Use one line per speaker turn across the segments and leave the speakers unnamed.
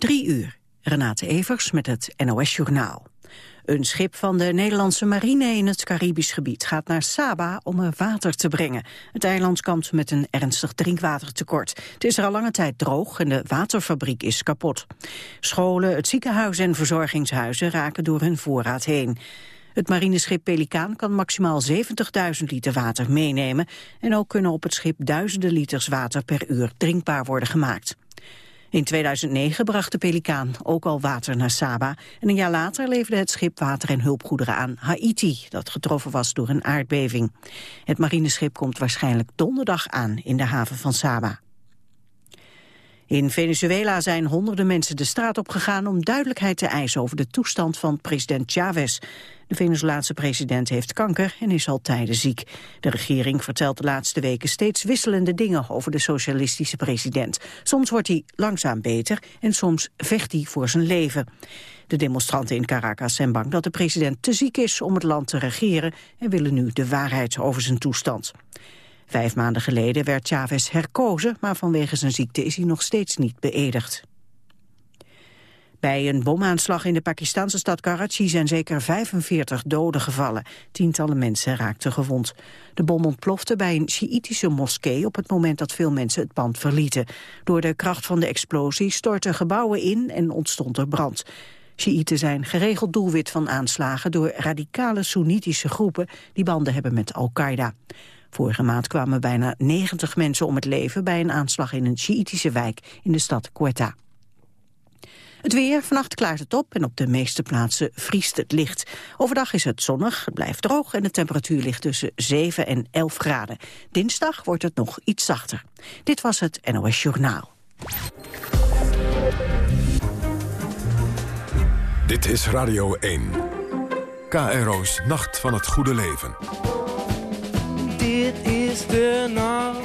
Drie uur. Renate Evers met het NOS Journaal. Een schip van de Nederlandse marine in het Caribisch gebied gaat naar Saba om er water te brengen. Het eiland kampt met een ernstig drinkwatertekort. Het is er al lange tijd droog en de waterfabriek is kapot. Scholen, het ziekenhuis en verzorgingshuizen raken door hun voorraad heen. Het marineschip Pelikaan kan maximaal 70.000 liter water meenemen... en ook kunnen op het schip duizenden liters water per uur drinkbaar worden gemaakt. In 2009 bracht de Pelikaan ook al water naar Saba... en een jaar later leverde het schip water en hulpgoederen aan Haiti... dat getroffen was door een aardbeving. Het marineschip komt waarschijnlijk donderdag aan in de haven van Saba. In Venezuela zijn honderden mensen de straat op gegaan om duidelijkheid te eisen over de toestand van president Chavez. De Venezolaanse president heeft kanker en is al tijden ziek. De regering vertelt de laatste weken steeds wisselende dingen over de socialistische president. Soms wordt hij langzaam beter en soms vecht hij voor zijn leven. De demonstranten in Caracas zijn bang dat de president te ziek is om het land te regeren en willen nu de waarheid over zijn toestand. Vijf maanden geleden werd Chavez herkozen, maar vanwege zijn ziekte is hij nog steeds niet beëdigd. Bij een bomaanslag in de Pakistanse stad Karachi zijn zeker 45 doden gevallen. Tientallen mensen raakten gewond. De bom ontplofte bij een Sjiïtische moskee op het moment dat veel mensen het pand verlieten. Door de kracht van de explosie stortten gebouwen in en ontstond er brand. Sjiïten zijn geregeld doelwit van aanslagen door radicale Soenitische groepen die banden hebben met Al-Qaeda. Vorige maand kwamen bijna 90 mensen om het leven bij een aanslag in een Sjiïtische wijk in de stad Quetta. Het weer, vannacht klaart het op en op de meeste plaatsen vriest het licht. Overdag is het zonnig, het blijft droog en de temperatuur ligt tussen 7 en 11 graden. Dinsdag wordt het nog iets zachter. Dit was het NOS Journaal.
Dit is Radio 1. KRO's Nacht van het Goede Leven.
Dit is de nacht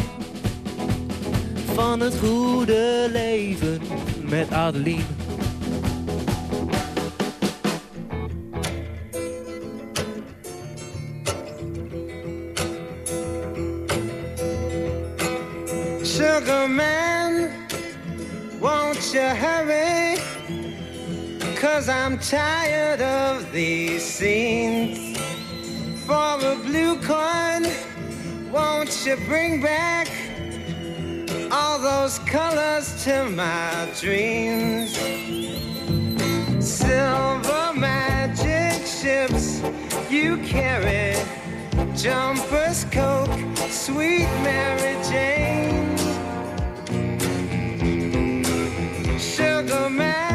van het goede leven met Adeline.
Sugar man, won't you hurry? Cause I'm tired of these scenes. For a blue coin, won't you bring back all those colors to my dreams? Silver magic ships you carry, jumpers, coke, sweet Mary Jane. Sugar man,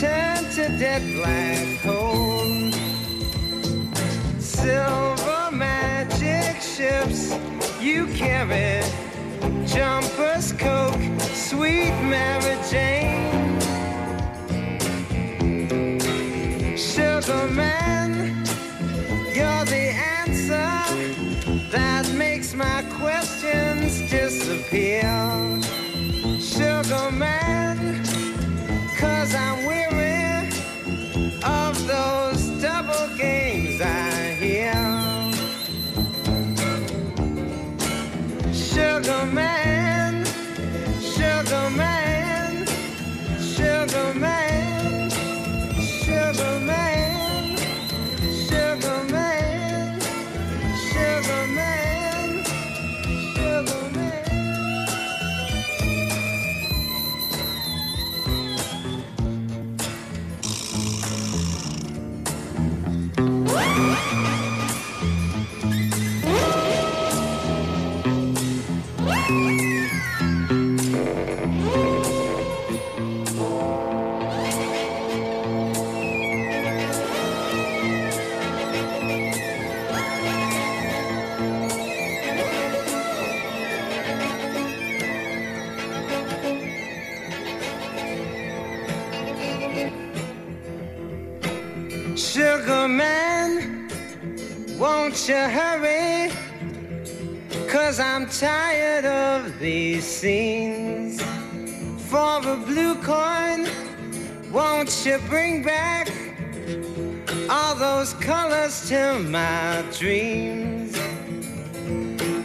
Turned to dead black coal. Silver magic ships you carry, jumpers, coke, sweet Mary Jane. Sugar man, you're the answer that makes my questions disappear. Sugar man, scenes. For a blue coin, won't Won't you bring back all those colors to my dreams?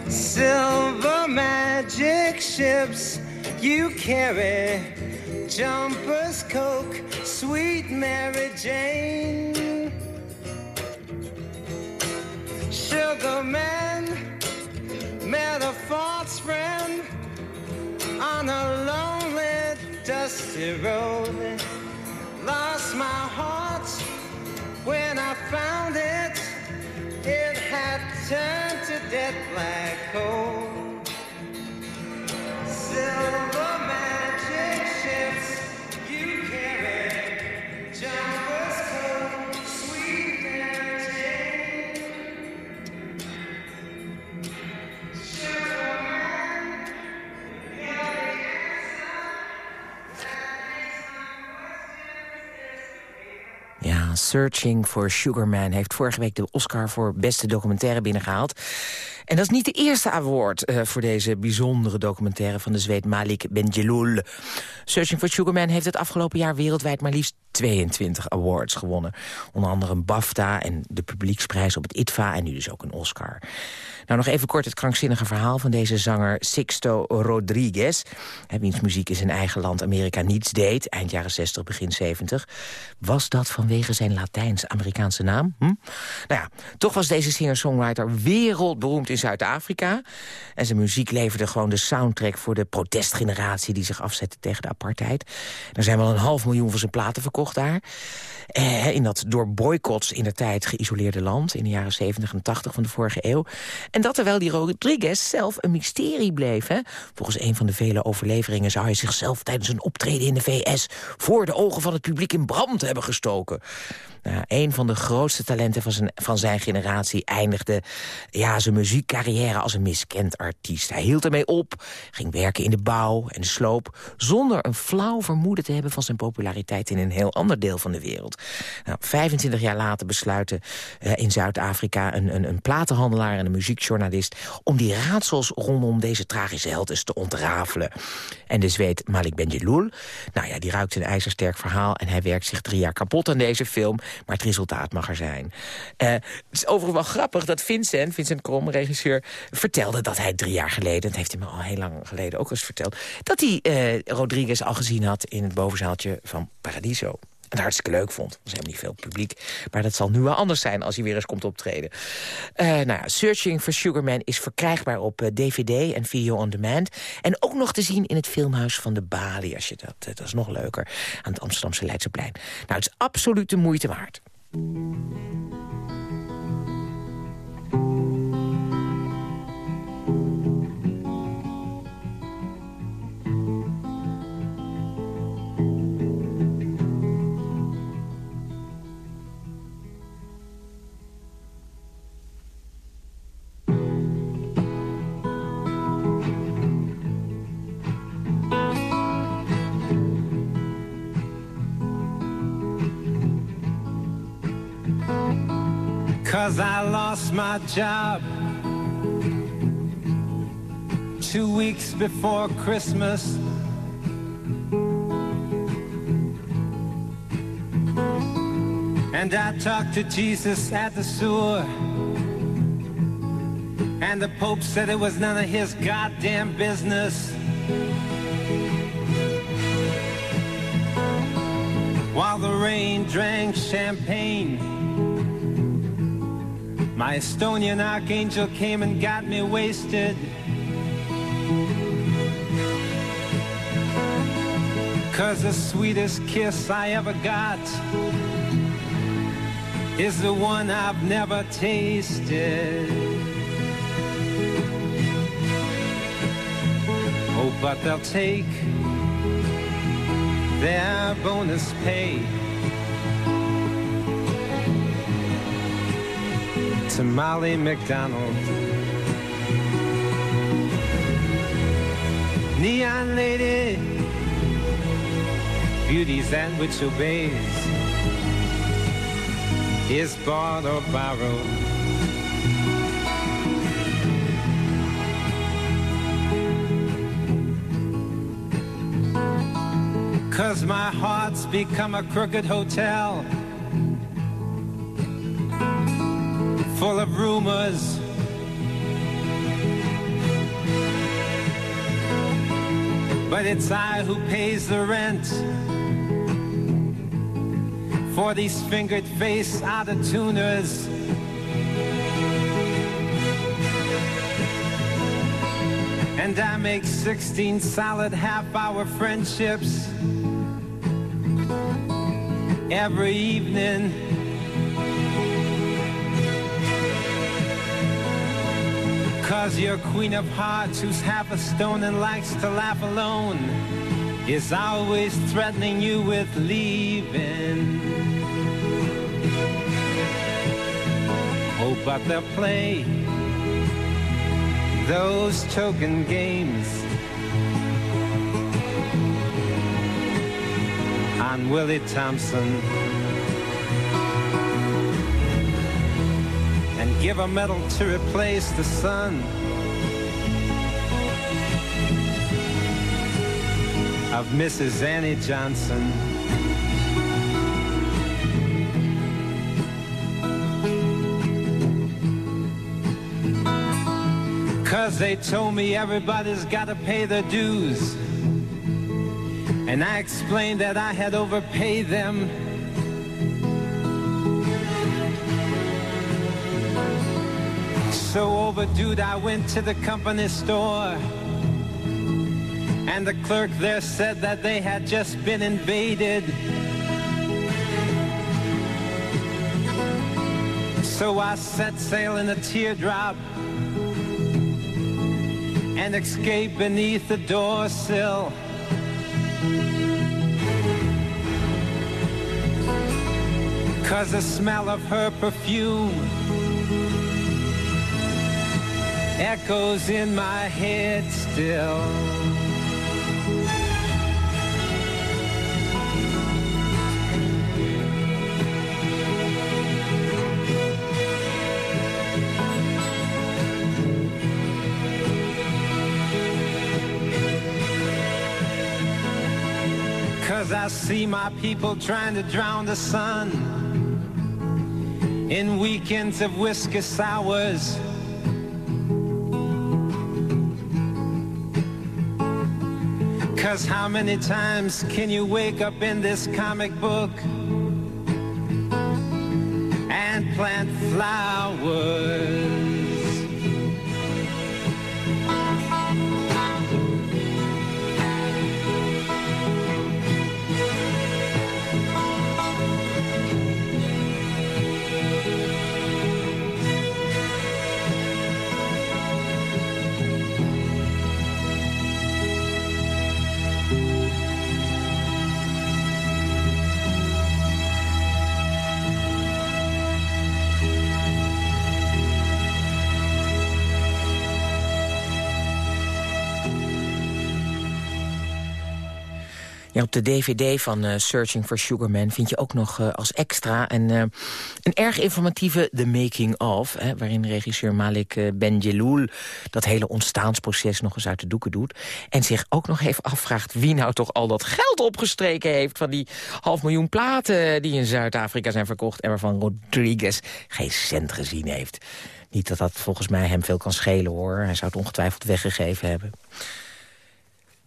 Silver magic ships you carry, jumpers, coke, sweet Mary Jane. Sugar man met a false friend on a lonely, dusty road. Lost my heart when I found it. It had turned to dead black coal.
Searching for Sugar Man heeft vorige week de Oscar voor beste documentaire binnengehaald. En dat is niet de eerste award eh, voor deze bijzondere documentaire van de Zweed Malik Benjelloul. Searching for Sugar Man heeft het afgelopen jaar wereldwijd maar liefst 22 awards gewonnen. Onder andere een BAFTA en de publieksprijs op het ITVA en nu dus ook een Oscar. Nou, nog even kort het krankzinnige verhaal van deze zanger Sixto Rodriguez. Hè, wiens muziek in zijn eigen land Amerika niets deed, eind jaren 60, begin 70. Was dat vanwege zijn Latijns-Amerikaanse naam? Hm? Nou ja, toch was deze singer-songwriter wereldberoemd in Zuid-Afrika. En zijn muziek leverde gewoon de soundtrack voor de protestgeneratie... die zich afzette tegen de apartheid. Er zijn wel een half miljoen van zijn platen verkocht daar. Eh, in dat door boycotts in de tijd geïsoleerde land... in de jaren 70 en 80 van de vorige eeuw. En dat terwijl die Rodriguez zelf een mysterie bleef. Volgens een van de vele overleveringen zou hij zichzelf... tijdens een optreden in de VS voor de ogen van het publiek in brand hebben gestoken. Nou, een van de grootste talenten van zijn, van zijn generatie eindigde ja, zijn muziekcarrière als een miskend artiest. Hij hield ermee op, ging werken in de bouw en de sloop... zonder een flauw vermoeden te hebben van zijn populariteit in een heel ander deel van de wereld. Nou, 25 jaar later besluiten uh, in Zuid-Afrika een, een, een platenhandelaar en een muziekjournalist... om die raadsels rondom deze tragische held eens te ontrafelen. En de Zweed Malik Benjelloul, nou ja, die ruikt een ijzersterk verhaal... en hij werkt zich drie jaar kapot aan deze film... maar het resultaat mag er zijn. Uh, het is overigens wel grappig dat Vincent, Vincent Krom, regisseur... vertelde dat hij drie jaar geleden, dat heeft hij me al heel lang geleden ook eens verteld... dat hij uh, Rodriguez al gezien had in het bovenzaaltje van Paradiso het hartstikke leuk vond. Was helemaal niet veel publiek. Maar dat zal nu wel anders zijn als hij weer eens komt optreden. Uh, nou ja, Searching for Sugarman is verkrijgbaar op DVD en video on demand. En ook nog te zien in het filmhuis van de Bali. Als je dat, dat is nog leuker. Aan het Amsterdamse Leidseplein. Nou, het is absoluut de moeite waard.
Cause I lost my job two weeks before Christmas. And I talked to Jesus at the sewer. And the Pope said it was none of his goddamn business. While the rain drank champagne. My Estonian archangel came and got me wasted. Cause the sweetest kiss I ever got is the one I've never tasted. Oh, but they'll take their bonus pay. To Molly McDonald. Neon lady, beauty's that which obeys, is bought or borrowed. Cause my heart's become a crooked hotel Full of rumors But it's I who pays the rent For these fingered face out of tuners And I make 16 solid half-hour friendships every evening. Cause your queen of hearts who's half a stone and likes to laugh alone is always threatening you with leaving. Oh, but they'll play those token games on Willie Thompson give a medal to replace the sun of Mrs. Annie Johnson. Cause they told me everybody's gotta pay their dues. And I explained that I had overpaid them. So overdue, I went to the company store. And the clerk there said that they had just been invaded. So I set sail in a teardrop and escaped beneath the door sill. Cause the smell of her perfume echoes in my head still. Cause I see my people trying to drown the sun in weekends of whiskey sours. Cause how many times can you wake up in this comic book and plant flowers?
Ja, op de dvd van uh, Searching for Sugar Man vind je ook nog uh, als extra... een, uh, een erg informatieve The Making of... Hè, waarin regisseur Malik Benjeloul dat hele ontstaansproces nog eens uit de doeken doet... en zich ook nog even afvraagt wie nou toch al dat geld opgestreken heeft... van die half miljoen platen die in Zuid-Afrika zijn verkocht... en waarvan Rodriguez geen cent gezien heeft. Niet dat dat volgens mij hem veel kan schelen, hoor. Hij zou het ongetwijfeld weggegeven hebben.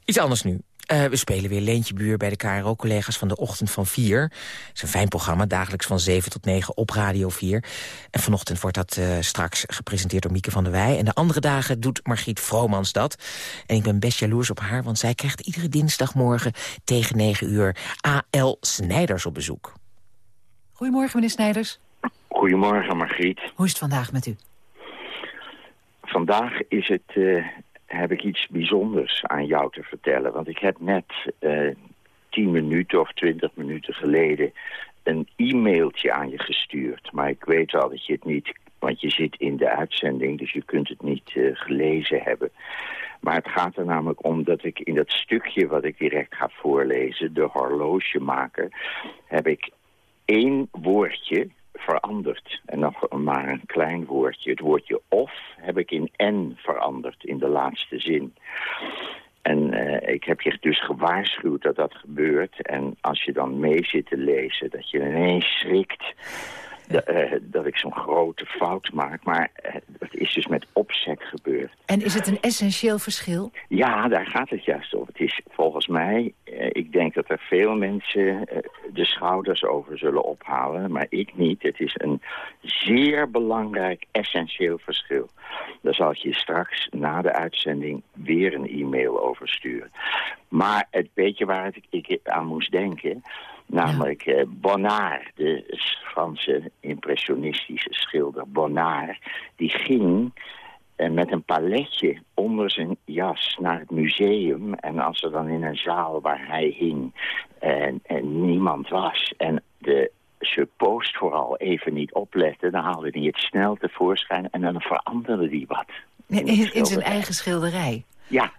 Iets anders nu. Uh, we spelen weer Leentje Buur bij de KRO-collega's van de Ochtend van 4. Het is een fijn programma, dagelijks van 7 tot 9 op Radio 4. En vanochtend wordt dat uh, straks gepresenteerd door Mieke van der Wij. En de andere dagen doet Margriet Vromans dat. En ik ben best jaloers op haar, want zij krijgt iedere dinsdagmorgen tegen 9 uur A.L. Snijders op bezoek. Goedemorgen, meneer Snijders.
Goedemorgen, Margriet.
Hoe is het vandaag met u?
Vandaag is het uh, heb ik iets bijzonders aan jou te vertellen. Want ik heb net uh, tien minuten of twintig minuten geleden een e-mailtje aan je gestuurd. Maar ik weet wel dat je het niet, want je zit in de uitzending, dus je kunt het niet uh, gelezen hebben. Maar het gaat er namelijk om dat ik in dat stukje wat ik direct ga voorlezen, de horlogemaker, heb ik één woordje veranderd. En nog maar een klein woordje. Het woordje of heb ik in n veranderd in de laatste zin. En eh, ik heb je dus gewaarschuwd dat dat gebeurt. En als je dan mee zit te lezen, dat je ineens schrikt uh, dat ik zo'n grote fout maak. Maar uh, het is dus met opzet gebeurd.
En is het een essentieel verschil?
Ja, daar gaat het juist over. Het is volgens mij, uh, ik denk dat er veel mensen de schouders over zullen ophalen. Maar ik niet. Het is een zeer belangrijk, essentieel verschil. Daar zal ik je straks na de uitzending weer een e-mail over sturen. Maar het beetje waar ik aan moest denken... Namelijk ja. Bonnard, de Franse impressionistische schilder Bonnard... die ging uh, met een paletje onder zijn jas naar het museum. En als er dan in een zaal waar hij hing en, en niemand was... en de suppost vooral even niet opletten... dan haalde hij het snel tevoorschijn en dan veranderde hij wat.
In, in, in zijn eigen schilderij?
Ja,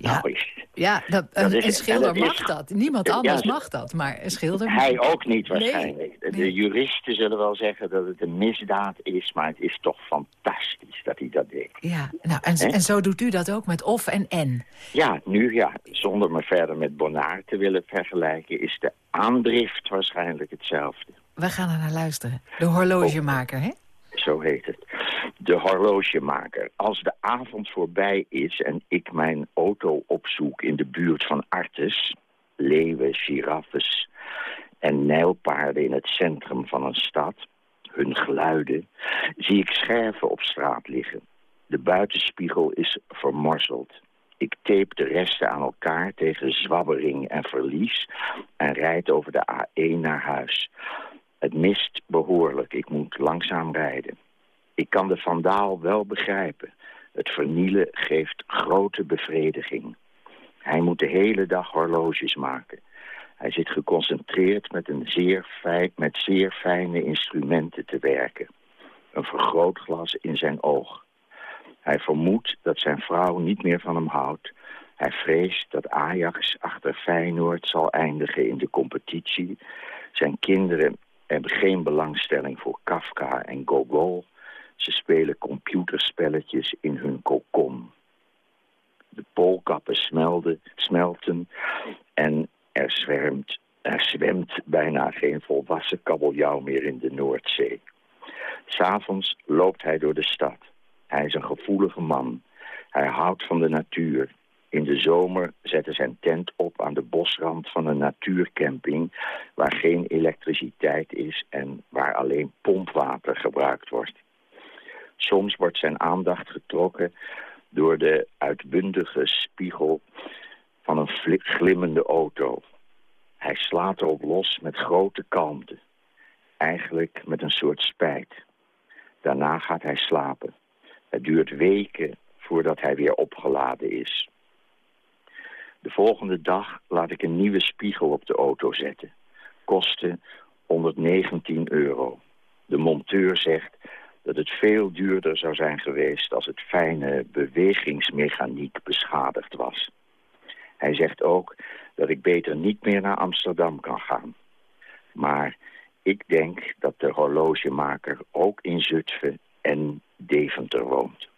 ja, nou, ja dat, een, is, een, schilder mag dat. Niemand anders ja, mag dat, maar een schilder...
Hij ook niet waarschijnlijk. Nee, de juristen zullen wel zeggen dat het een misdaad is... maar het is toch fantastisch dat hij dat deed.
Ja, nou, en, en zo doet u dat ook met of en en?
Ja, nu ja. Zonder me verder met Bonnard te willen vergelijken... is de aandrift waarschijnlijk hetzelfde.
We gaan er naar luisteren. De horlogemaker, hè?
Zo heet het de horlogemaker. Als de avond voorbij is en ik mijn auto opzoek in de buurt van Artes... leeuwen, giraffes en nijlpaarden in het centrum van een stad... hun geluiden, zie ik scherven op straat liggen. De buitenspiegel is vermorzeld. Ik tape de resten aan elkaar tegen zwabbering en verlies... en rijd over de A1 naar huis. Het mist behoorlijk, ik moet langzaam rijden. Ik kan de vandaal wel begrijpen. Het vernielen geeft grote bevrediging. Hij moet de hele dag horloges maken. Hij zit geconcentreerd met, een zeer fijn, met zeer fijne instrumenten te werken. Een vergrootglas in zijn oog. Hij vermoedt dat zijn vrouw niet meer van hem houdt. Hij vreest dat Ajax achter Feyenoord zal eindigen in de competitie. Zijn kinderen hebben geen belangstelling voor Kafka en Gogol. Ze spelen computerspelletjes in hun kokon. De poolkappen smelden, smelten en er, zwermt, er zwemt bijna geen volwassen kabeljauw meer in de Noordzee. S'avonds loopt hij door de stad. Hij is een gevoelige man. Hij houdt van de natuur. In de zomer zet hij zijn tent op aan de bosrand van een natuurcamping... waar geen elektriciteit is en waar alleen pompwater gebruikt wordt. Soms wordt zijn aandacht getrokken door de uitbundige spiegel van een glimmende auto. Hij slaat erop los met grote kalmte. Eigenlijk met een soort spijt. Daarna gaat hij slapen. Het duurt weken voordat hij weer opgeladen is. De volgende dag laat ik een nieuwe spiegel op de auto zetten. Kosten 119 euro. De monteur zegt dat het veel duurder zou zijn geweest als het fijne bewegingsmechaniek beschadigd was. Hij zegt ook dat ik beter niet meer naar Amsterdam kan gaan. Maar ik denk dat de horlogemaker ook in Zutphen en Deventer woont.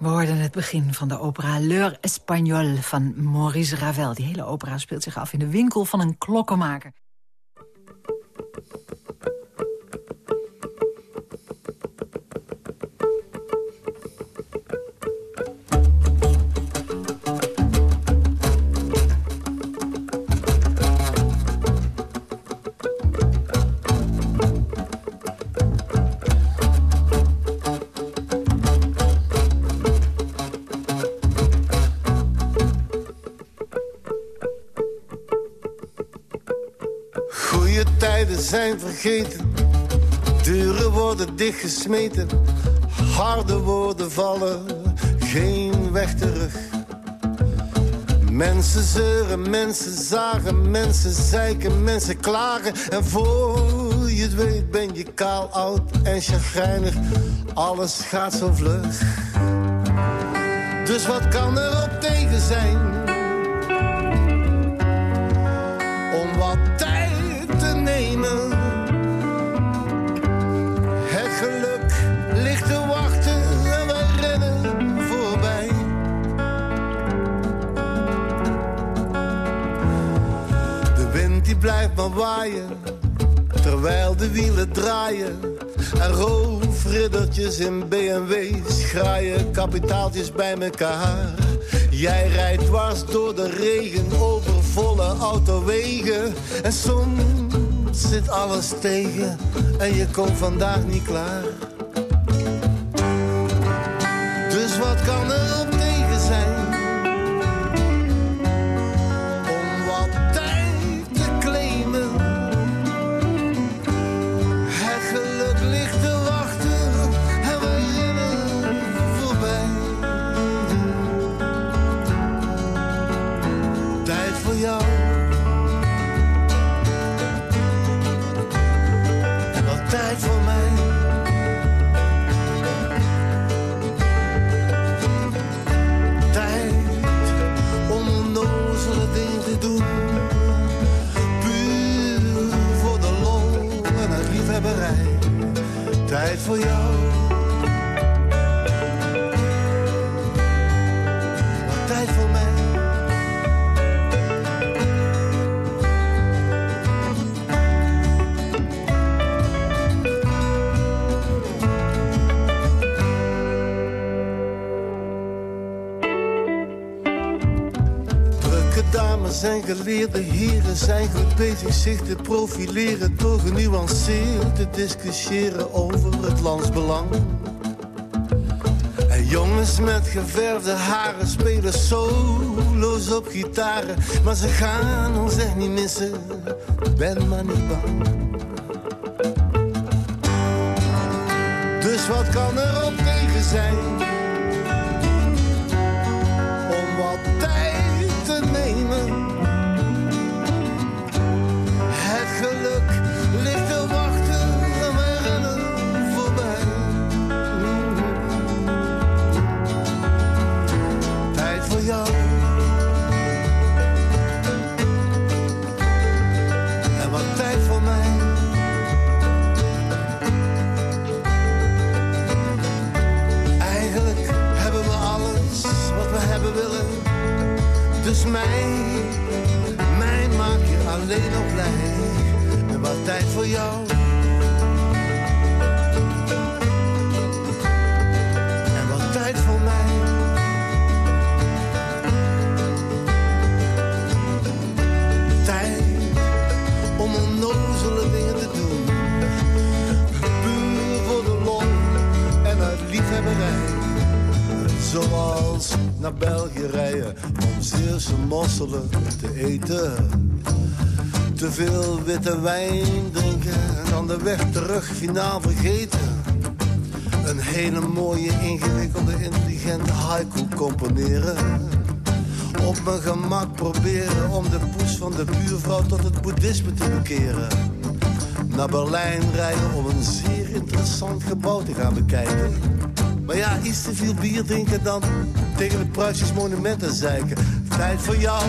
We hoorden het begin van de opera L'Heure Espagnole van Maurice Ravel. Die hele opera speelt zich af in de winkel van een klokkenmaker.
Vergeten. Deuren worden dichtgesmeten. Harde woorden vallen, geen weg terug. Mensen zeuren, mensen zagen, mensen zeiken, mensen klagen. En voor je het weet ben je kaal, oud en chagrijnig. Alles gaat zo vlug. Dus wat kan er op tegen zijn? Terwijl de wielen draaien. En roofriddertjes in BMW's graaien kapitaaltjes bij elkaar. Jij rijdt dwars door de regen over volle autowegen. En soms zit alles tegen en je komt vandaag niet klaar. Dus wat kan er bezig zich te profileren door genuanceerd te discussiëren over het landsbelang. En jongens met geverfde haren spelen solo's op gitaren, maar ze gaan ons echt niet missen. Ben maar niet bang. Dus wat kan er op tegen zijn? Tijd voor mij. Eigenlijk hebben we alles wat we hebben willen. Dus mij, mij maak je alleen nog blij. En wat tijd voor jou. Te eten. Te veel witte wijn drinken en dan de weg terug finaal vergeten. Een hele mooie, ingewikkelde, intelligente haiku componeren. Op mijn gemak proberen om de poes van de buurvrouw tot het boeddhisme te bekeren. Naar Berlijn rijden om een zeer interessant gebouw te gaan bekijken. Maar ja, iets te veel bier drinken dan tegen het Pruisisch monumenten zeiken. Tijd voor jou.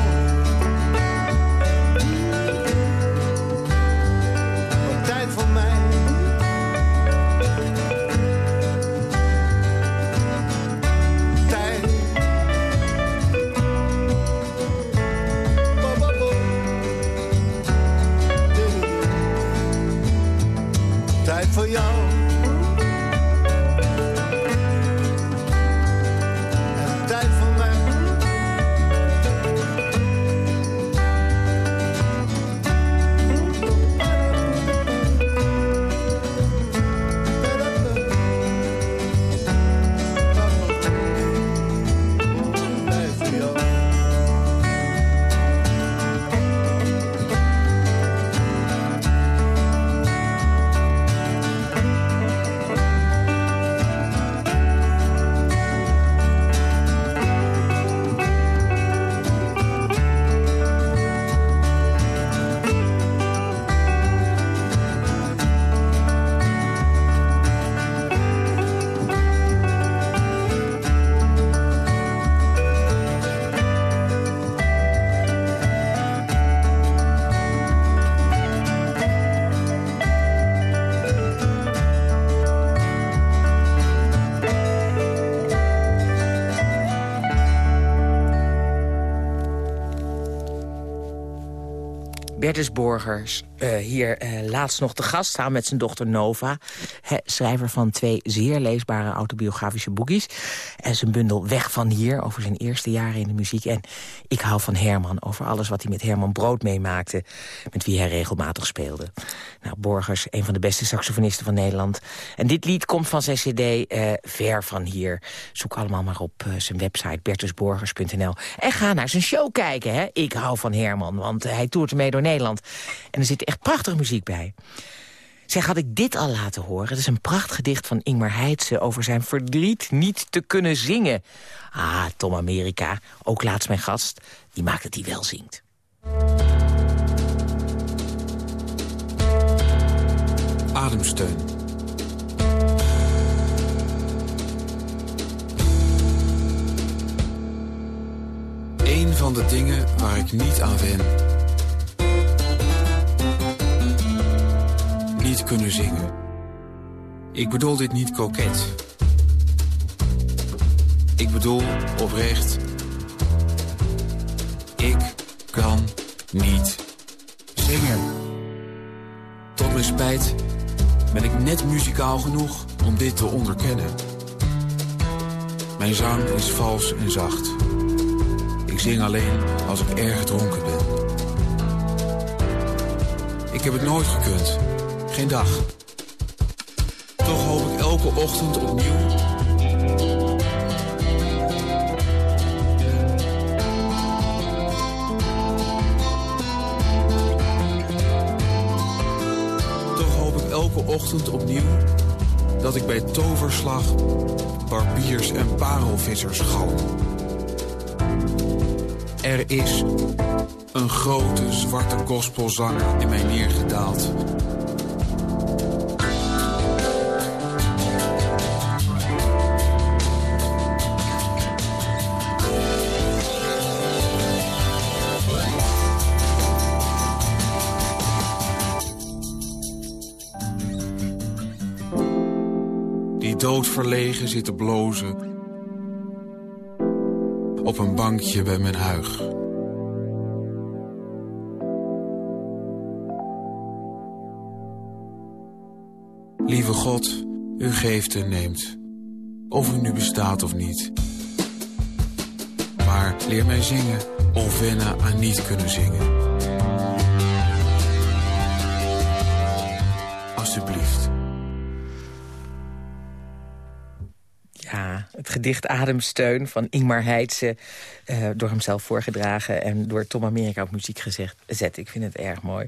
Bertus Borgers, uh, hier uh, laatst nog te gast, samen met zijn dochter Nova. Schrijver van twee zeer leesbare autobiografische boekjes. En zijn bundel Weg van Hier, over zijn eerste jaren in de muziek. En Ik hou van Herman, over alles wat hij met Herman Brood meemaakte. Met wie hij regelmatig speelde. Nou, Borgers, een van de beste saxofonisten van Nederland. En dit lied komt van zijn cd uh, Ver van Hier. Zoek allemaal maar op zijn website bertusborgers.nl. En ga naar zijn show kijken, hè. Ik hou van Herman, want hij toert ermee door Nederland. En er zit echt prachtige muziek bij. Zeg, had ik dit al laten horen? Het is een prachtgedicht van Ingmar Heitse over zijn verdriet niet te kunnen zingen. Ah, Tom Amerika, ook laatst mijn gast, die maakt dat hij wel zingt.
Ademsteun. Een van de dingen waar ik niet aan wen kunnen zingen. Ik bedoel dit niet koket. Ik bedoel oprecht. Ik kan niet zingen. Tot mijn spijt ben ik net muzikaal genoeg om dit te onderkennen. Mijn zang is vals en zacht. Ik zing alleen als ik erg gedronken ben. Ik heb het nooit gekund geen dag. Toch hoop ik elke ochtend opnieuw. Toch hoop ik elke ochtend opnieuw dat ik bij toverslag barbiers en parelvissers galm. Er is een grote zwarte gospelzanger in mij neergedaald doodverlegen zitten blozen. Op een bankje bij mijn huig. Lieve God, u geeft en neemt. Of u nu bestaat of niet. Maar leer mij zingen of wennen aan niet kunnen zingen. Alsjeblieft.
Het gedicht Ademsteun van Ingmar Heitse... Uh, door hemzelf voorgedragen en door Tom Amerika op muziek gezet. Ik vind het erg mooi.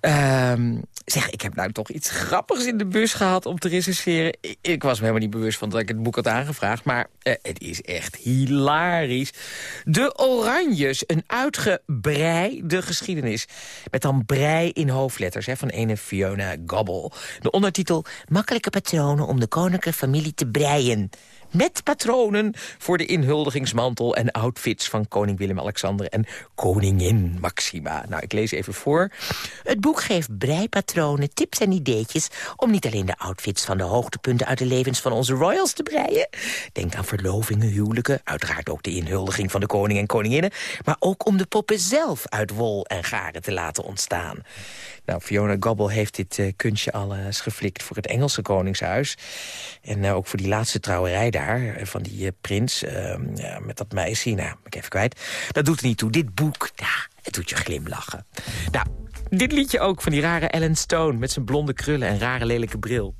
Um, zeg, ik heb nou toch iets grappigs in de bus gehad om te recensiëren. Ik, ik, was me helemaal niet bewust van dat ik het boek had aangevraagd. Maar uh, het is echt hilarisch. De Oranjes, een uitgebreide geschiedenis. Met dan brei in hoofdletters hè, van ene Fiona Gobble. De ondertitel Makkelijke patronen om de koninklijke familie te breien met patronen voor de inhuldigingsmantel en outfits van koning Willem-Alexander en koningin Maxima. Nou, ik lees even voor. Het boek geeft breipatronen, tips en ideetjes om niet alleen de outfits van de hoogtepunten uit de levens van onze royals te breien. Denk aan verlovingen, huwelijken, uiteraard ook de inhuldiging van de koning en koninginnen, maar ook om de poppen zelf uit wol en garen te laten ontstaan. Nou, Fiona Gobble heeft dit uh, kunstje al eens geflikt voor het Engelse Koningshuis. En uh, ook voor die laatste trouwerij daar, uh, van die prins ehm, met dat meisje. Nou, ik even kwijt. Dat doet er niet toe. Dit boek, ja, het doet je glimlachen. Nou, dit liedje ook van die rare Ellen Stone... met zijn blonde krullen en rare lelijke bril.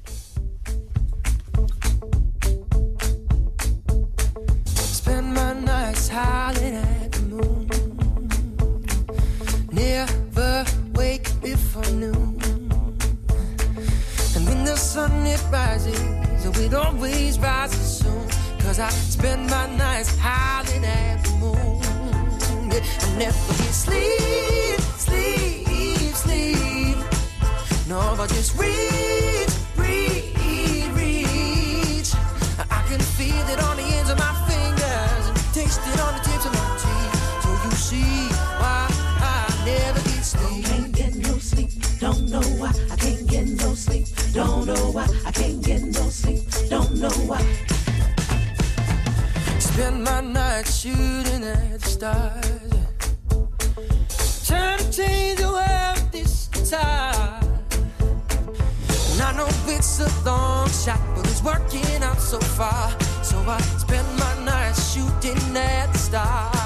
Spend my nights howling at the moon Never wake before noon And when the sun it rises It always rises soon Cause I spend my nights howling at the moon I never get sleep, sleep sleep. no, but just reach, reach, reach. I can feel it on the ends of my fingers and taste it on the tips of my teeth. So you see why I never get sleep. Can't get no sleep. Don't know why I can't get no sleep. Don't know why I can't
working out so far. So I spend my nights shooting at the stars.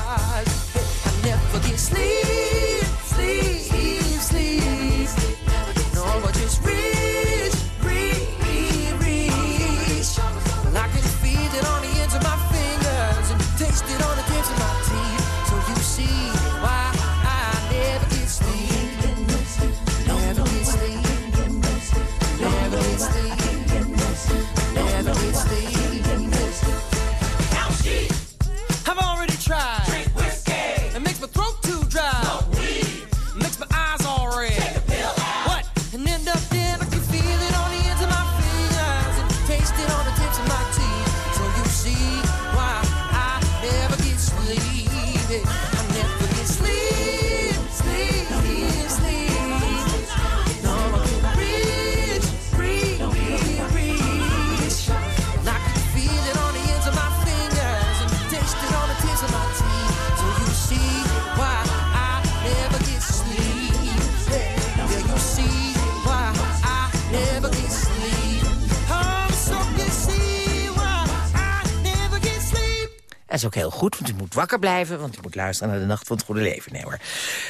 Blijven... want u moet luisteren naar de Nacht van het Goede Leven. Nee hoor.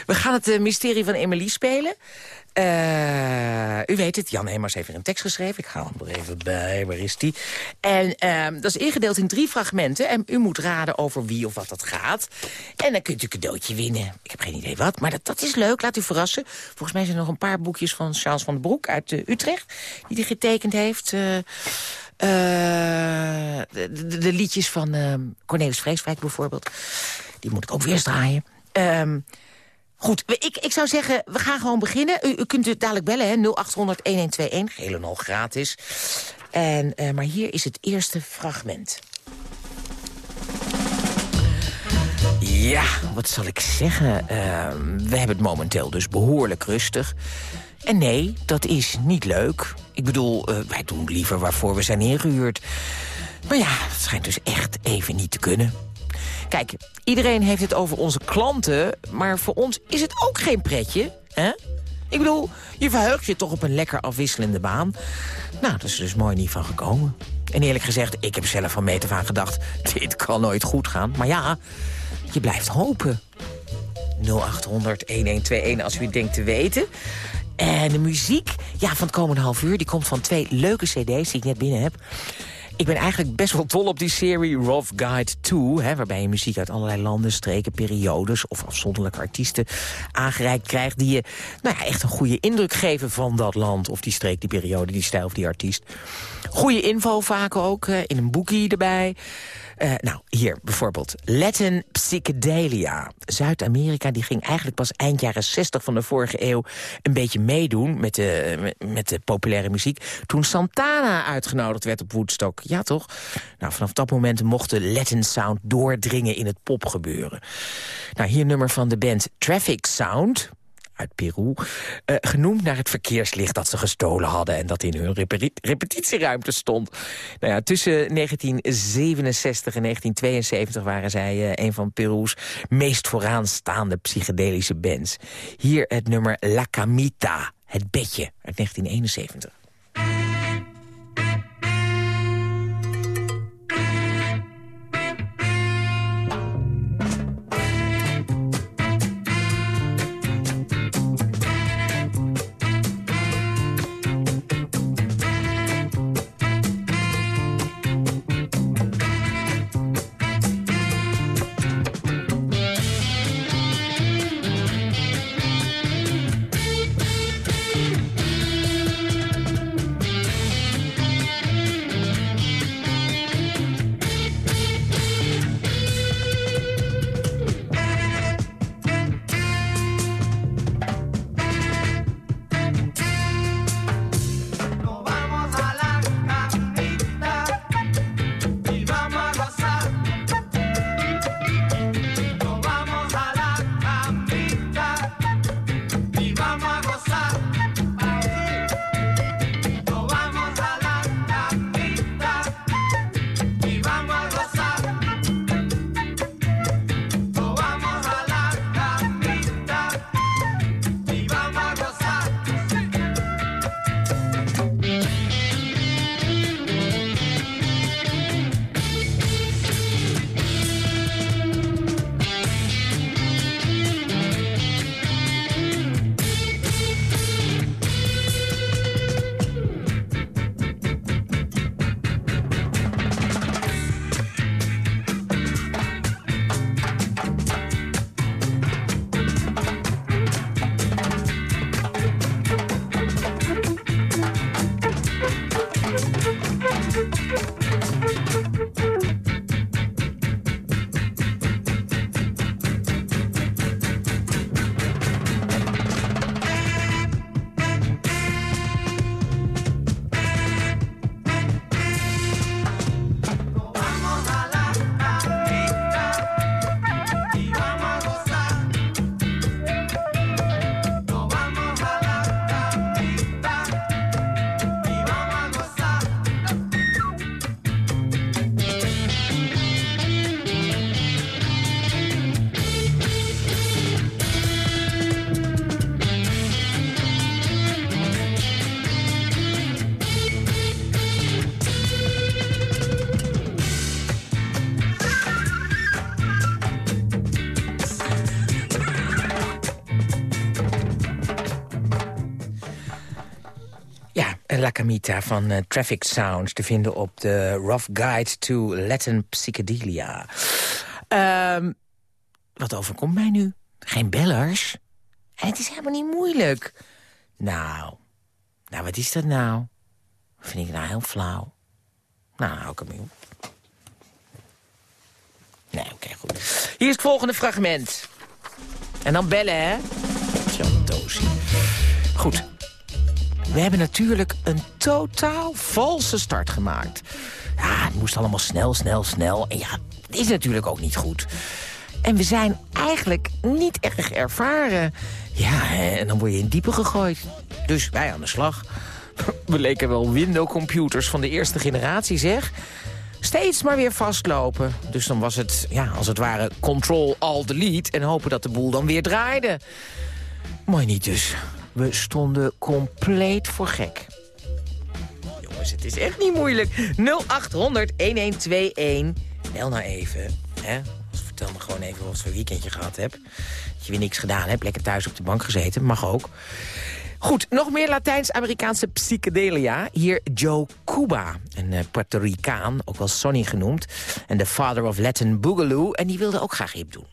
We gaan het eh, mysterie van Emily spelen. Eh, u weet het, Jan Hemers heeft een tekst geschreven. Ik ga hem er even bij, waar is die? En ehm, dat is ingedeeld in drie fragmenten. En u moet raden over wie of wat dat gaat. En dan kunt u een cadeautje winnen. Ik heb geen idee wat, maar dat, dat is leuk. Laat u verrassen. Volgens mij zijn er nog een paar boekjes van Charles van den Broek uit eh, Utrecht... die hij getekend heeft... Eh, de, de- liedjes van ehm, Cornelis Vreeswijk bijvoorbeeld. Die moet ik ook weer eens draaien. Ehm, goed, ik, ik zou zeggen, we gaan gewoon beginnen. U, u kunt het dadelijk bellen, hè, 0800-1121. Geel en al gratis. En, eh, maar hier is het eerste fragment. Ja, wat zal ik zeggen? Ehm, we hebben het momenteel dus behoorlijk rustig. En nee, dat is niet leuk. Ik bedoel, eh, wij doen liever waarvoor we zijn ingehuurd. Maar ja, het schijnt dus echt even niet te kunnen. Kijk, iedereen heeft het over onze klanten... maar voor ons is het ook geen pretje, hè? Ik bedoel, je verheugt je toch op een lekker afwisselende baan. Nou, dat is dus mooi niet van gekomen. En eerlijk gezegd, ik heb zelf van meet af aan gedacht... dit kan nooit goed gaan. Maar ja, je blijft hopen. 0800-1121 als u het denkt te weten. En de muziek ja, van het komende half uur... die komt van twee leuke cd's die ik net binnen heb. Ik ben eigenlijk best wel dol op die serie Rough Guide 2... Hè, waarbij je muziek uit allerlei landen, streken, periodes... of afzonderlijke artiesten aangereikt krijgt... die je nou ja, echt een goede indruk geven van dat land... of die streek, die periode, die stijl of die artiest. Goede info vaak ook, in een boekie erbij... Eh, nou, hier bijvoorbeeld. Latin Psychedelia. Zuid-Amerika die ging eigenlijk pas eind jaren 60 van de vorige eeuw... een beetje meedoen met de, met, de populaire muziek... toen Santana uitgenodigd werd op Woodstock. Ja, toch? Nou, vanaf dat moment mocht de Latin Sound doordringen in het popgebeuren. Nou, hier nummer van de band Traffic Sound uit Peru, eh, genoemd naar het verkeerslicht dat ze gestolen hadden... en dat in hun repeti- repetitieruimte stond. Nou ja, tussen 1967 en 1972 waren zij eh, een van Peru's meest vooraanstaande psychedelische bands. Hier het nummer La Camita, het bedje, uit 1971. La Camita van eh, Traffic Sounds... te vinden op de Rough Guide to Latin Psychedelia. Ehm, wat overkomt mij nu? Geen bellers? En het is helemaal niet moeilijk. Nou, nou wat is dat nou? Vind ik nou heel flauw. Nou, hou ik hem op. Nee, oké, goed. Hier is het volgende fragment. En dan bellen, hè? Zo'n. Goed. We hebben natuurlijk een totaal valse start gemaakt. Ja, het moest allemaal snel, snel, snel. En ja, het is natuurlijk ook niet goed. En we zijn eigenlijk niet erg ervaren. Ja, en dan word je in diepe gegooid. Dus wij aan de slag. We leken wel Windows-computers van de eerste generatie, zeg. Steeds maar weer vastlopen. Dus dan was het, ja, als het ware, control-alt-delete... en hopen dat de boel dan weer draaide. Mooi niet dus. We stonden compleet voor gek. Jongens, het is echt niet moeilijk. 0800-1121. Bel nou even. Hè? Vertel me gewoon even wat voor weekendje gehad hebt. Dat je weer niks gedaan hebt. Lekker thuis op de bank gezeten. Mag ook. Goed, nog meer Latijns-Amerikaanse psychedelia. Hier Joe Cuba, een uh, Puerto Ricaan, ook wel Sonny genoemd. En de father of Latin Boogaloo. En die wilde ook graag hip doen.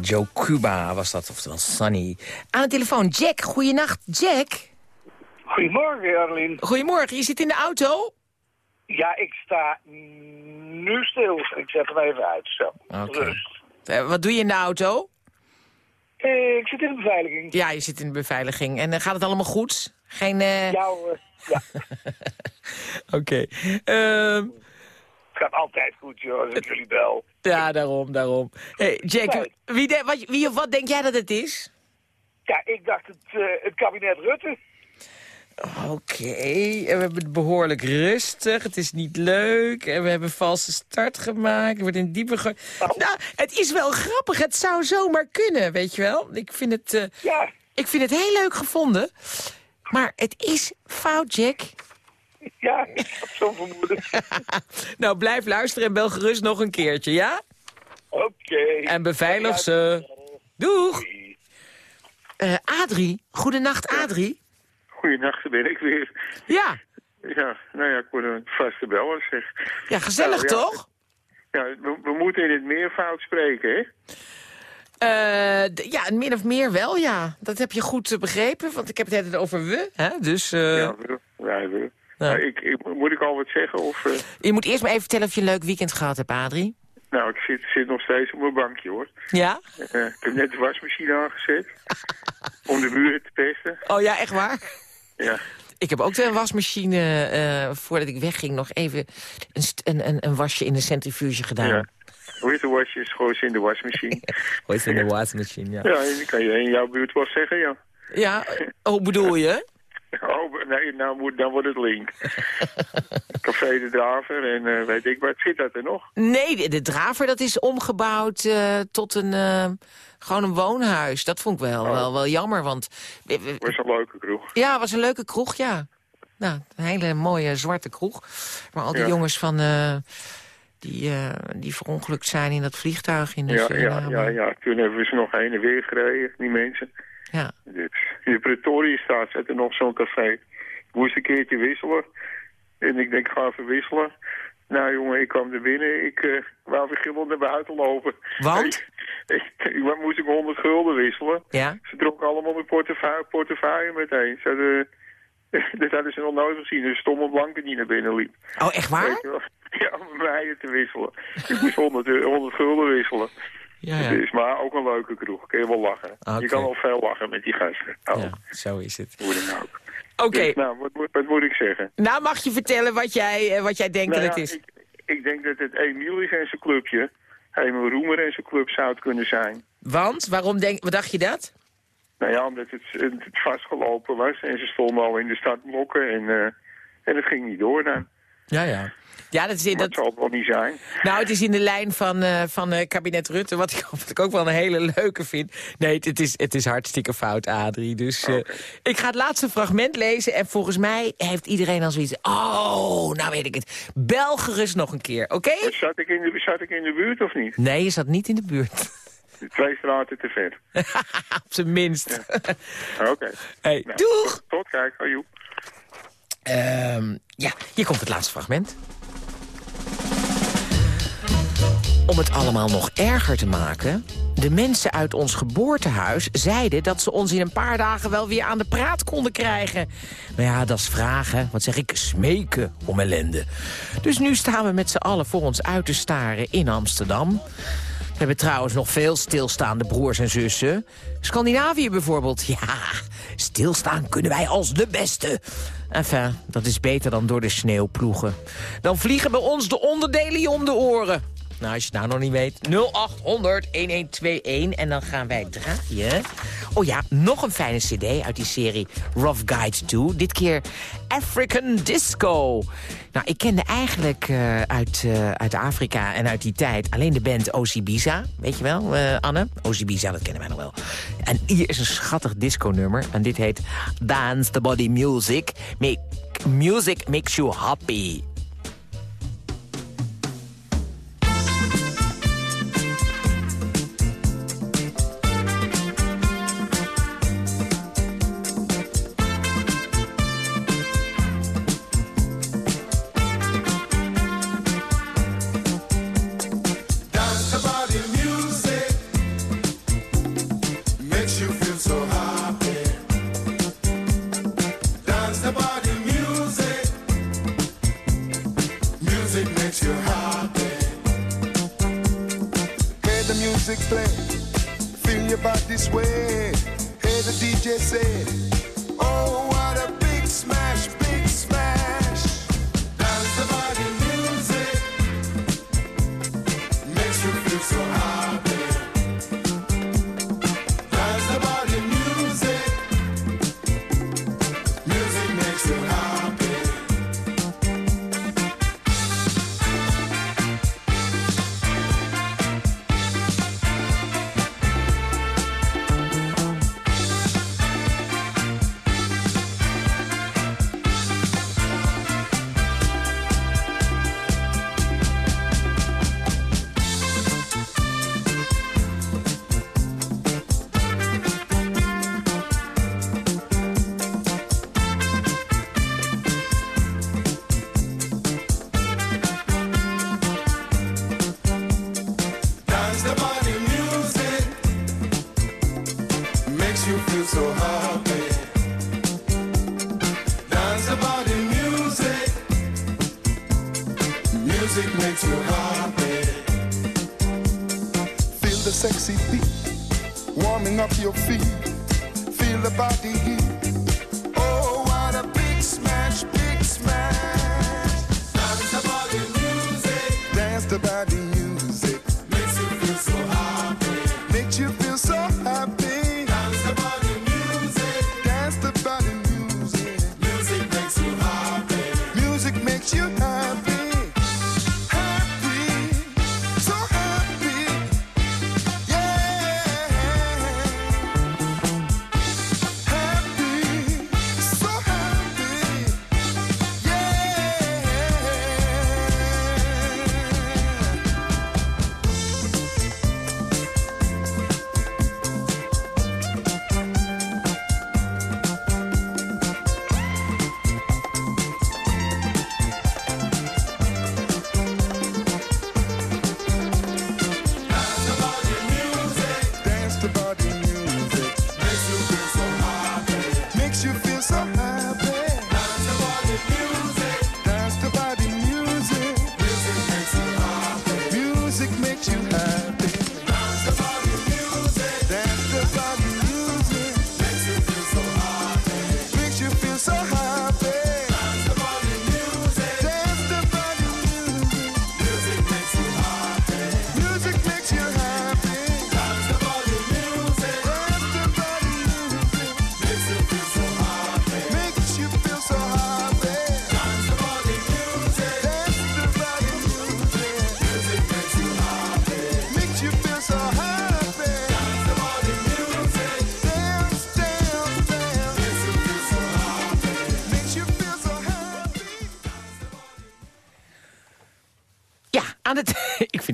Joe Cuba was dat, oftewel Sunny. Aan de telefoon, Jack. Goeienacht, Jack.
Goedemorgen, Arlene.
Goedemorgen, je zit in de auto?
Ja, ik sta nu stil. Ik zet hem even uit. Zo.
Eh, wat doe je in de auto?
Eh, ik zit in de beveiliging.
Ja, je zit in de beveiliging. En eh, gaat het allemaal goed? Geen...
Ja hoor. Ja.
Oké. Ehm,
gaat altijd goed, joh, als ik jullie bel.
Ja, daarom, daarom. Hey, Jack, wie, de- wat, wie of wat denk jij dat het is?
Ja, ik dacht het, eh, het kabinet Rutte.
Oké, en we hebben het behoorlijk rustig. Het is niet leuk. En we hebben een valse start gemaakt. Er wordt in diepe ge... Nou, het is wel grappig. Het zou zomaar kunnen, weet je wel. Ik vind het, eh,
Ja,
ik vind het heel leuk gevonden. Maar het is fout, Jack.
ja, ik had zo'n vermoeden.
nou, blijf luisteren en bel gerust nog een keertje, ja?
Oké.
En beveilig ze. Doeg! Eh Adrie, goedenacht Adrie.
Goedenacht, ben ik weer.
Ja,
Ja, nou ja, ik word een vaste beller, zeg.
ja gezellig
Nou, ja.
toch?
Ja, we, we moeten in het meervoud spreken, hè?
Eh, ja, min of meer wel, ja. Dat heb je goed begrepen, want ik heb het net over we. Hè? Dus eh,
Ja, we. Ja, we.
Ja.
Nou, ik, ik, moet ik al wat zeggen? Of, eh,
je moet eerst maar even vertellen of je een leuk weekend gehad hebt, Adrie.
nou, ik zit, zit nog steeds op mijn bankje, hoor.
Ja?
Eh, ik heb net de wasmachine aangezet. om de buren te testen.
Oh ja, echt waar?
Ja.
Ik heb ook de wasmachine, eh, voordat ik wegging, nog even een, een, een, een wasje in de centrifuge gedaan.
ja. Witte wasjes, gooi ze in de wasmachine.
Het in de wasmachine, ja.
ja, en kan je in jouw buurt wel zeggen, ja.
Ja, hoe bedoel je?
Oh, nee, nou moet, dan wordt het link. Café de Draver en eh, weet ik wat. Zit dat er nog?
Nee, de, de Draver dat is omgebouwd eh, tot een, eh, gewoon een woonhuis. Dat vond ik wel, wel, wel jammer, want... we-
was een leuke kroeg.
Ja, het was een leuke kroeg, ja. Nou, een hele mooie zwarte kroeg. Maar al die
Ja.
jongens van... die, die verongelukt zijn in dat vliegtuig in de
Ja, ja,
Suriname.
ja, ja, toen hebben we ze nog heen en weer gereden, die mensen.
Ja.
Dus in de Pretoriëstraat zat er nog zo'n café. Ik moest een keertje wisselen. En ik denk, ga even wisselen. Nou jongen, ik kwam er binnen. Ik eh wou vergillend naar buiten lopen.
Want?
Ik, ik, ik moest ik 100 gulden wisselen.
Ja?
Ze dronken allemaal mijn portefeuille, portefeuille meteen. Ze hadden, dat hadden ze nog nooit gezien. Een stomme blanke die naar binnen liep.
Oh, echt waar?
Wel? Ja, om mij te wisselen. Ik moest 100, eh, 100 gulden wisselen.
Ja, ja.
is maar ook een leuke kroeg. Kun je wel lachen. Je kan al veel lachen met die gasten. Oh,
ja, zo is het.
hoe dan ook.
Oké,
Dus, nou, wat, moet- wat moet ik zeggen?
nou mag je vertellen wat jij, eh, wat jij denkt
Nou
dat
ja,
het is.
Ik, ik denk dat het Emiel is en zijn clubje. Emil Roemer en zijn club zou het kunnen zijn.
Want, waarom denk, wat dacht je dat?
Nou ja, omdat het, het vastgelopen was. En ze stonden al in de startblokken. En, eh, en het ging niet door dan.
Ja, ja. Ja, dat is in dat,
zal het wel niet zijn.
nou, het is in de lijn van, eh, van eh, kabinet Rutte, wat ik, wat ik ook wel een hele leuke vind. Nee, het, het is, het is hartstikke fout, Adrie. Dus eh, ik ga het laatste fragment lezen en volgens mij heeft iedereen dan zoiets... Oh, nou weet ik het. Bel gerust nog een keer, oké?
Zat ik, in de, zat ik in de buurt of niet?
Nee, je zat niet in de buurt.
Twee straten te ver.
Op zijn minst.
Oké.
Hey,
Nou,
doeg!
Tot, tot kijk, Ajoe.
Ehm, ja, hier komt het laatste fragment. Om het allemaal nog erger te maken... de mensen uit ons geboortehuis zeiden dat ze ons in een paar dagen wel weer aan de praat konden krijgen. Nou ja, dat is vragen, wat zeg ik, smeken om ellende. Dus nu staan we met z'n allen voor ons uit te staren in Amsterdam. We hebben trouwens nog veel stilstaande broers en zussen. Scandinavië bijvoorbeeld. Ja, stilstaan kunnen wij als de beste. Enfin, dat is beter dan door de sneeuw ploegen. Dan vliegen bij ons de onderdelen om de oren. Nou, als je het nou nog niet weet, 0800 1121 en dan gaan wij draaien. Oh ja, nog een fijne cd uit die serie Rough Guide 2. Dit keer African Disco. Nou, ik kende eigenlijk eh, uit, eh, uit Afrika en uit die tijd alleen de band Osibiza. Weet je wel, eh, Anne? Osibiza, dat kennen wij nog wel. En hier is een schattig disco-nummer. En dit heet Dance the Body Music. Make, music makes you happy. eu fiz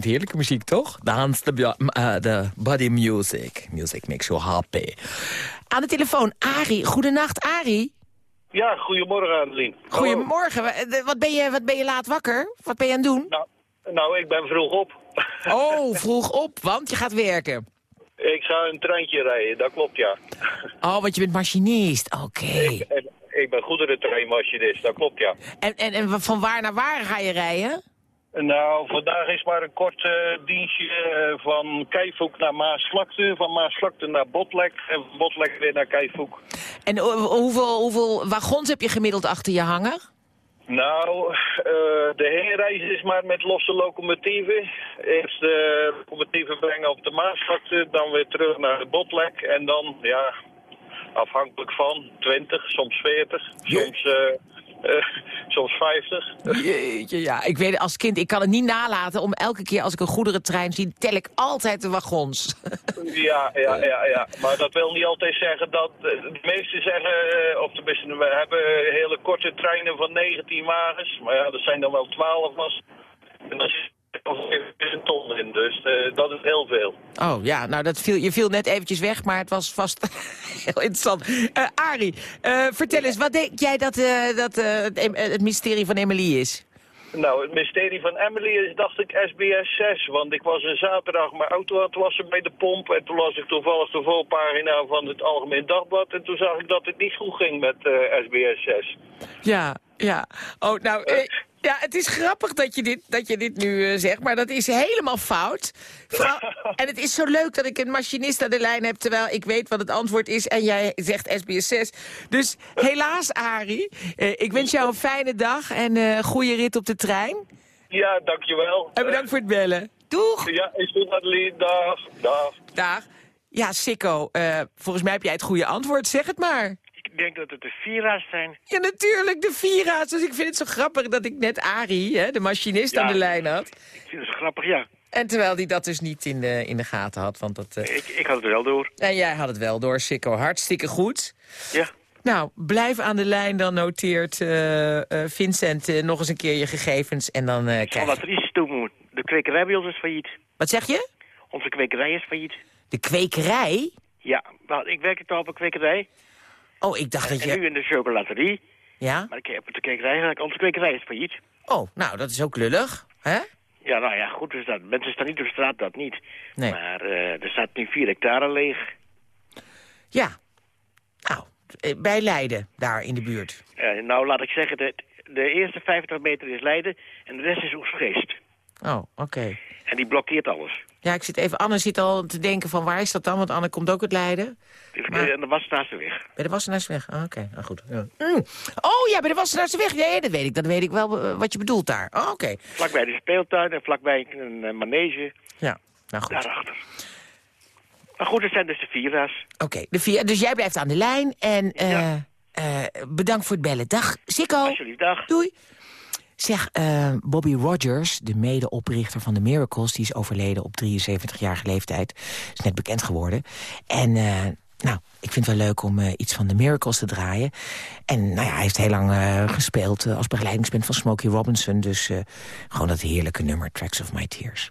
heerlijke muziek, toch? Dance the, eh, body music. Music makes you happy. Aan de telefoon, Ari. Goedenacht, Ari.
Ja, goedemorgen Adeline.
Goedemorgen. Wa- Wat ben, je, wat ben je laat wakker? Wat ben je aan het doen?
Nou, nou, ik ben vroeg op.
Oh, vroeg op, want je gaat werken.
Ik ga een treintje rijden, dat klopt ja.
Oh, want je bent machinist. Oké.
En ik ben goederentreinmachinist, dat klopt ja.
En, en, en van waar naar waar ga je rijden?
Nou, vandaag is maar een kort eh, dienstje eh, van Keivoek naar Maasvlakte, van Maasvlakte naar Botlek en van Botlek weer naar Keivoek.
En hoeveel, hoeveel wagons heb je gemiddeld achter je hangen?
Nou, eh, de heenreis is maar met losse locomotieven. Eerst de locomotieven brengen op de Maasvlakte, dan weer terug naar de Botlek en dan, ja, afhankelijk van 20, soms 40, soms, eh, soms 50.
Jeetje, ja. Ik weet als kind, ik kan het niet nalaten om elke keer als ik een goederentrein zie, tel ik altijd de wagons.
Ja, ja, ja, ja. Maar dat wil niet altijd zeggen dat... eh, De meesten zeggen, eh, of tenminste, we hebben hele korte treinen van 19 wagens. Maar ja, dat zijn dan wel 12 was. En dan zit een ton in, dus eh, dat is heel veel.
Oh ja, nou dat viel, je viel net eventjes weg, maar het was vast heel interessant. Eh Arie, eh, vertel eens, wat denk jij dat, dat het, mysterie van Emily is?
Nou, het mysterie van Emily is, dacht ik, SBS 6. Want ik was een zaterdag mijn auto aan het wassen bij de pomp. En toen las ik toevallig de voorpagina van het Algemeen Dagblad. En toen zag ik dat het niet goed ging met SBS 6.
Ja, ja. Oh, nou, eh, ja, het is grappig dat je dit, dat je dit nu eh, zegt, maar dat is helemaal fout. En het is zo leuk dat ik een machinist aan de lijn heb, terwijl ik weet wat het antwoord is en jij zegt SBS 6. Dus helaas, Arie, eh, ik wens jou een fijne dag en eh goede rit op de trein.
Ja, dankjewel.
En bedankt voor het bellen. Doeg!
Ja, is goed, Adeline. Dag. Dag.
Dag. Ja, Sikko, eh, volgens mij heb jij het goede antwoord. Zeg het maar.
Ik denk dat het de Vira's zijn.
Ja, natuurlijk, de Vira's. Dus ik vind het zo grappig dat ik net Arie, hè, de machinist, aan de lijn had.
Ik vind het zo grappig, ja.
En terwijl hij dat dus niet in de, in de gaten had. Want dat, eh,
Ik, ik had het wel door.
En jij had het wel door, Sikko. Hartstikke goed.
Ja.
Nou, blijf aan de lijn. Dan noteert eh, eh, Vincent nog eens een keer je gegevens. En dan krijg je...
er iets toe moet. De kwekerij bij ons is failliet.
Wat zeg je?
Onze kwekerij is failliet.
De kwekerij?
Ja, nou, ik werk toch op een kwekerij.
Oh, ik dacht dat
En
je...
nu in de chocolaterie.
Ja?
Maar ik heb de kwekerij eigenlijk. Onze kwekerij is failliet.
Oh, nou, dat is ook lullig. Hè?
Ja, nou ja, goed. Dus dat, mensen staan niet op straat, dat niet.
Nee.
Maar eh, er staat nu vier hectare leeg.
Ja. Nou, eh, bij Leiden, daar in de buurt.
Eh, nou, laat ik zeggen, dat de eerste 50 meter is Leiden en de rest is Oesgeest.
Oh, oké.
En die blokkeert alles.
Ja, ik zit even... Anne zit al te denken van waar is dat dan? Want Anne komt ook uit Leiden.
Is En de Wassenaarse weg.
Bij de Wassenaarsweg? Oh, oké, nou goed. Ja. Mm. Oh ja, bij de Wassenaarsweg. Ja, ja, dat weet ik. Dat weet ik wel eh, wat je bedoelt daar. Oh, oké.
Vlakbij de speeltuin en vlakbij een manege.
Ja, nou goed.
Daarachter. Maar goed, het zijn dus de Vira's.
Oké, de vier. Dus jij blijft aan de lijn. En eh, eh, bedankt voor het bellen. Dag, Sikko.
Alsjeblieft, dag.
Doei. Zeg, eh, Bobby Rogers, de medeoprichter van The Miracles... die is overleden op 73-jarige leeftijd. Is net bekend geworden. En eh, nou, ik vind het wel leuk om eh, iets van The Miracles te draaien. En nou ja, hij heeft heel lang gespeeld als begeleidingsband van Smokey Robinson. Dus gewoon dat heerlijke nummer, Tracks of My Tears.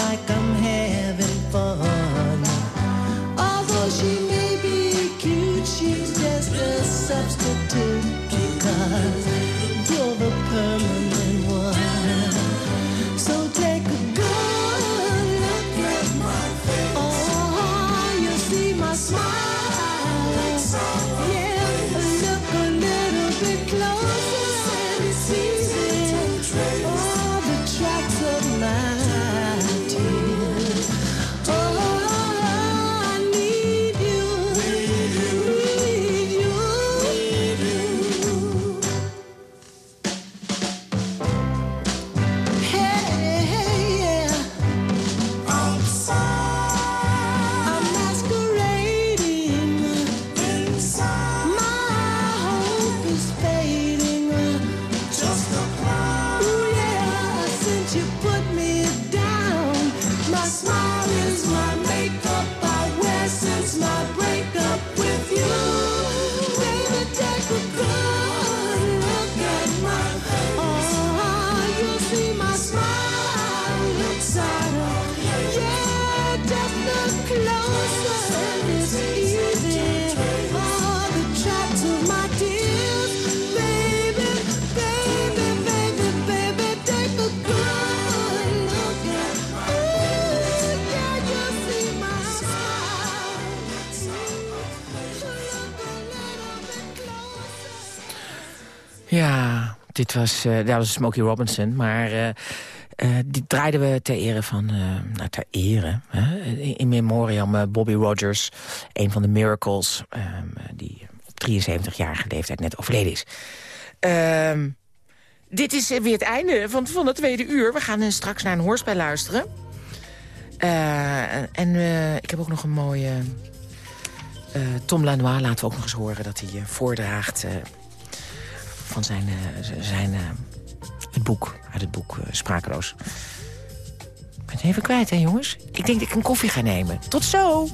Ja, dit was, eh dat was Smokey Robinson, maar eh, eh, die draaiden we ter ere van, nou ter ere, in, in memoriam Bobby Rogers, een van de Miracles, ehm, eh, die op 73-jarige leeftijd net overleden is. Ehm, dit is weer het einde van, van het tweede uur. We gaan straks naar een hoorspel luisteren. En ik heb ook nog een mooie... Tom Lanois laten we ook nog eens horen dat hij voordraagt... van zijn, eh, zijn eh, het boek, uit het boek eh, Sprakeloos. Ik ben het even kwijt, hè jongens? Ik denk dat ik een koffie ga nemen. Tot zo!